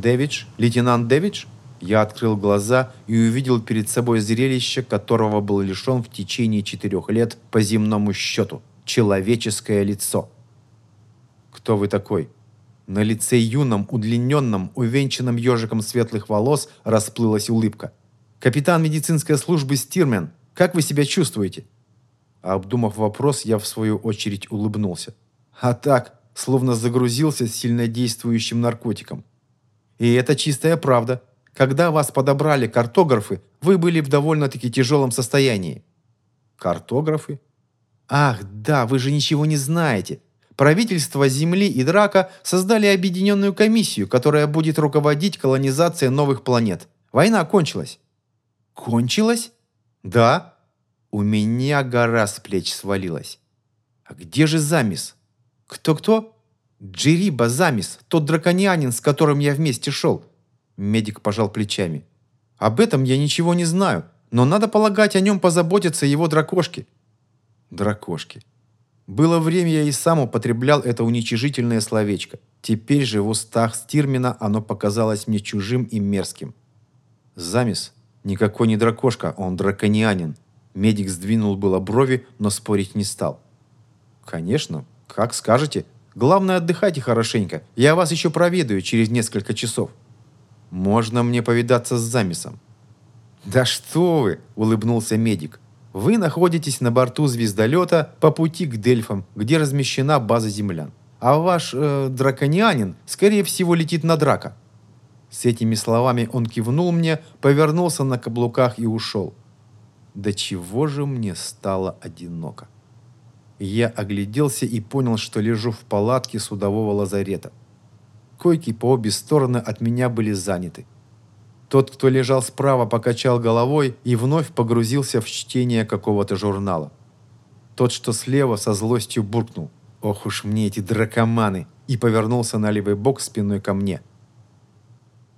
«Дэвидж? Лейтенант Дэвидж?» Я открыл глаза и увидел перед собой зрелище, которого был лишен в течение четырех лет по земному счету. Человеческое лицо. «Кто вы такой?» На лице юном, удлиненном, увенчанном ежиком светлых волос расплылась улыбка. «Капитан медицинской службы Стирмен, как вы себя чувствуете?» Обдумав вопрос, я в свою очередь улыбнулся. А так, словно загрузился сильнодействующим наркотиком. И это чистая правда. Когда вас подобрали картографы, вы были в довольно-таки тяжелом состоянии. Картографы? Ах, да, вы же ничего не знаете. Правительство Земли и Драка создали объединенную комиссию, которая будет руководить колонизацией новых планет. Война кончилась. Кончилась? Да. У меня гора с плеч свалилась. А где же Замис? Кто-кто? Джериба Замис, тот драконянин, с которым я вместе шел. Медик пожал плечами. Об этом я ничего не знаю, но надо полагать, о нем позаботятся его дракошки. Дракошки. Было время, я и сам употреблял это уничижительное словечко. Теперь же в устах Стирмина оно показалось мне чужим и мерзким. Замес никакой не дракошка, он драконианин. Медик сдвинул было брови, но спорить не стал. «Конечно, как скажете. Главное, отдыхайте хорошенько. Я вас еще проведаю через несколько часов». «Можно мне повидаться с Замесом?» «Да что вы!» – улыбнулся медик. Вы находитесь на борту звездолета по пути к Дельфам, где размещена база землян. А ваш э, драконианин, скорее всего, летит на драка. С этими словами он кивнул мне, повернулся на каблуках и ушел. До чего же мне стало одиноко. Я огляделся и понял, что лежу в палатке судового лазарета. Койки по обе стороны от меня были заняты. Тот, кто лежал справа, покачал головой и вновь погрузился в чтение какого-то журнала. Тот, что слева, со злостью буркнул. «Ох уж мне эти дракоманы!» и повернулся на левый бок спиной ко мне.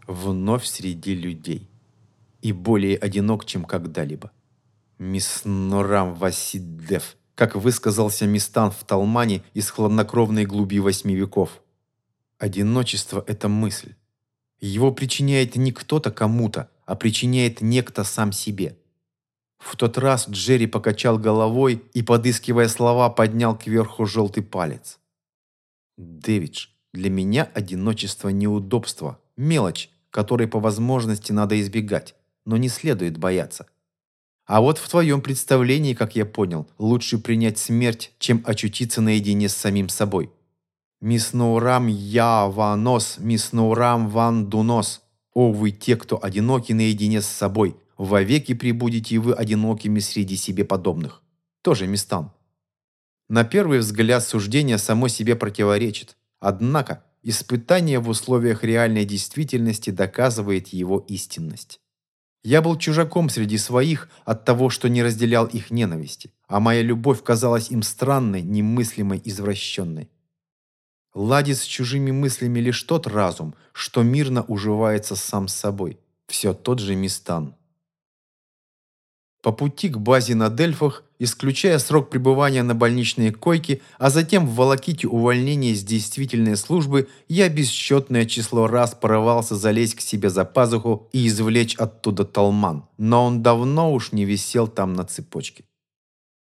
Вновь среди людей. И более одинок, чем когда-либо. «Мисс Норам Васидев», как высказался Мистан в Талмане из хладнокровной глуби восьми веков. Одиночество – это мысль. Его причиняет не кто-то кому-то, а причиняет некто сам себе. В тот раз Джерри покачал головой и, подыскивая слова, поднял кверху желтый палец. «Дэвидж, для меня одиночество – неудобство, мелочь, которой по возможности надо избегать, но не следует бояться. А вот в твоем представлении, как я понял, лучше принять смерть, чем очутиться наедине с самим собой. Мисноурам я ванос, мисноурам ван дунос. О, вы те, кто одиноки наедине с собой, вовеки прибудете вы одинокими среди себе подобных. Тоже Мистан. На первый взгляд суждение само себе противоречит. Однако, испытание в условиях реальной действительности доказывает его истинность. Я был чужаком среди своих от того, что не разделял их ненависти, а моя любовь казалась им странной, немыслимой, извращенной. Ладит с чужими мыслями лишь тот разум, что мирно уживается сам с собой. Все тот же Мистан. По пути к базе на Дельфах, исключая срок пребывания на больничной койке, а затем в волоките увольнения с действительной службы, я бесчетное число раз порывался залезть к себе за пазуху и извлечь оттуда талман, но он давно уж не висел там на цепочке.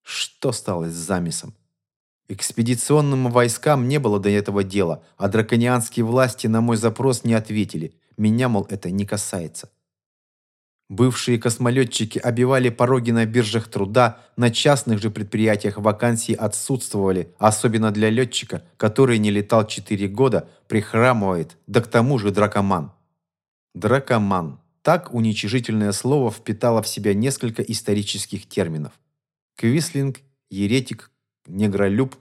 Что стало с замесом? Экспедиционным войскам не было до этого дела, а драконианские власти на мой запрос не ответили. Меня, мол, это не касается. Бывшие космолетчики обивали пороги на биржах труда, на частных же предприятиях вакансии отсутствовали, особенно для летчика, который не летал 4 года, прихрамывает, да к тому же дракоман. Дракоман. Так уничижительное слово впитало в себя несколько исторических терминов. Квислинг, еретик, негролюб,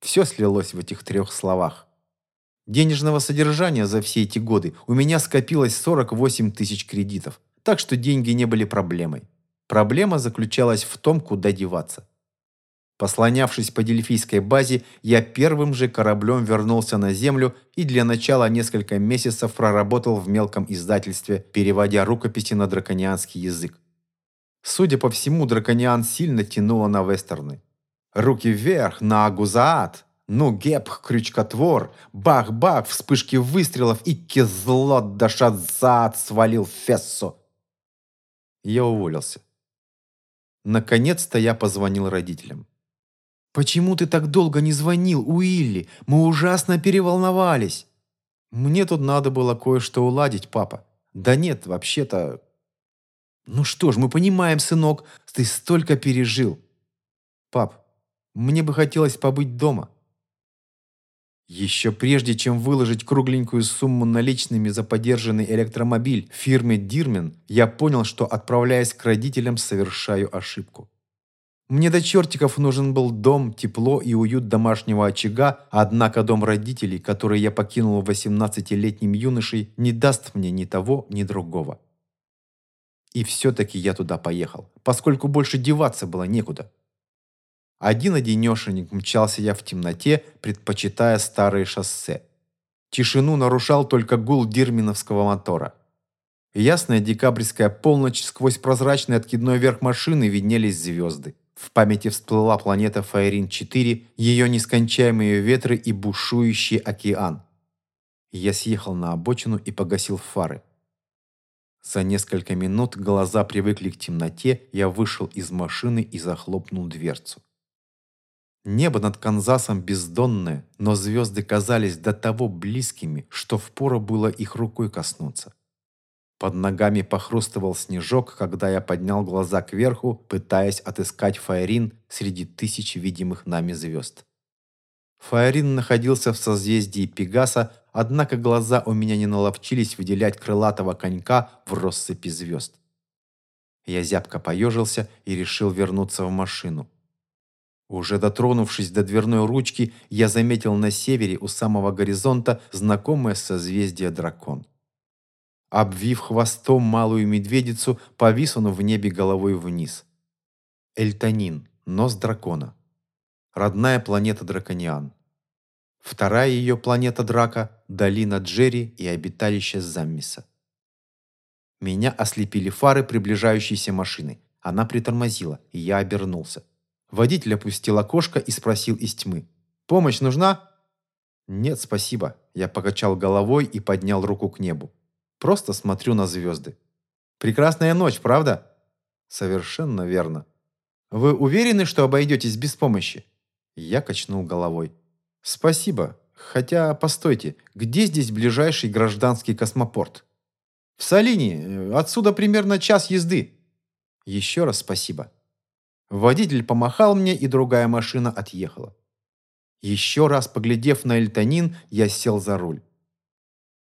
все слилось в этих трех словах. Денежного содержания за все эти годы у меня скопилось 48 тысяч кредитов, так что деньги не были проблемой. Проблема заключалась в том, куда деваться. Послонявшись по Дельфийской базе, я первым же кораблем вернулся на Землю и для начала несколько месяцев проработал в мелком издательстве, переводя рукописи на драконианский язык. Судя по всему, дракониан сильно тянуло на вестерны. Руки вверх на Агузаат, Ну, геп, крючкотвор, бах-бах, вспышки выстрелов и кизлот дашат зад свалил Я уволился. Наконец-то я позвонил родителям. «Почему ты так долго не звонил, Уилли? Мы ужасно переволновались!» «Мне тут надо было кое-что уладить, папа». «Да нет, вообще-то...» «Ну что ж, мы понимаем, сынок, ты столько пережил». «Пап, мне бы хотелось побыть дома». Еще прежде, чем выложить кругленькую сумму наличными за подержанный электромобиль фирмы Дирмен, я понял, что, отправляясь к родителям, совершаю ошибку. Мне до чертиков нужен был дом, тепло и уют домашнего очага, однако дом родителей, который я покинул 18-летним юношей, не даст мне ни того, ни другого. И все-таки я туда поехал, поскольку больше деваться было некуда. Один-одинешенек мчался я в темноте, предпочитая старые шоссе. Тишину нарушал только гул дирминовского мотора. Ясная декабрьская полночь, сквозь прозрачный откидной верх машины виднелись звезды. В памяти всплыла планета Фаерин-4, ее нескончаемые ветры и бушующий океан. Я съехал на обочину и погасил фары. За несколько минут глаза привыкли к темноте, я вышел из машины и захлопнул дверцу. Небо над Канзасом бездонное, но звезды казались до того близкими, что впору было их рукой коснуться. Под ногами похрустывал снежок, когда я поднял глаза кверху, пытаясь отыскать Фаерин среди тысяч видимых нами звезд. Фаерин находился в созвездии Пегаса, однако глаза у меня не наловчились выделять крылатого конька в россыпи звезд. Я зябко поежился и решил вернуться в машину. Уже дотронувшись до дверной ручки, я заметил на севере у самого горизонта знакомое созвездие дракон. Обвив хвостом малую медведицу, повис он в небе головой вниз. Эльтанин, нос дракона. Родная планета Дракониан. Вторая ее планета Драка – долина Джерри и обиталище Заммиса. Меня ослепили фары приближающейся машины. Она притормозила, и я обернулся. Водитель опустил окошко и спросил из тьмы. «Помощь нужна?» «Нет, спасибо». Я покачал головой и поднял руку к небу. Просто смотрю на звезды. «Прекрасная ночь, правда?» «Совершенно верно». «Вы уверены, что обойдетесь без помощи?» Я качнул головой. «Спасибо. Хотя, постойте, где здесь ближайший гражданский космопорт?» «В Салине. Отсюда примерно час езды». «Еще раз спасибо». Водитель помахал мне, и другая машина отъехала. Еще раз поглядев на Эльтонин, я сел за руль.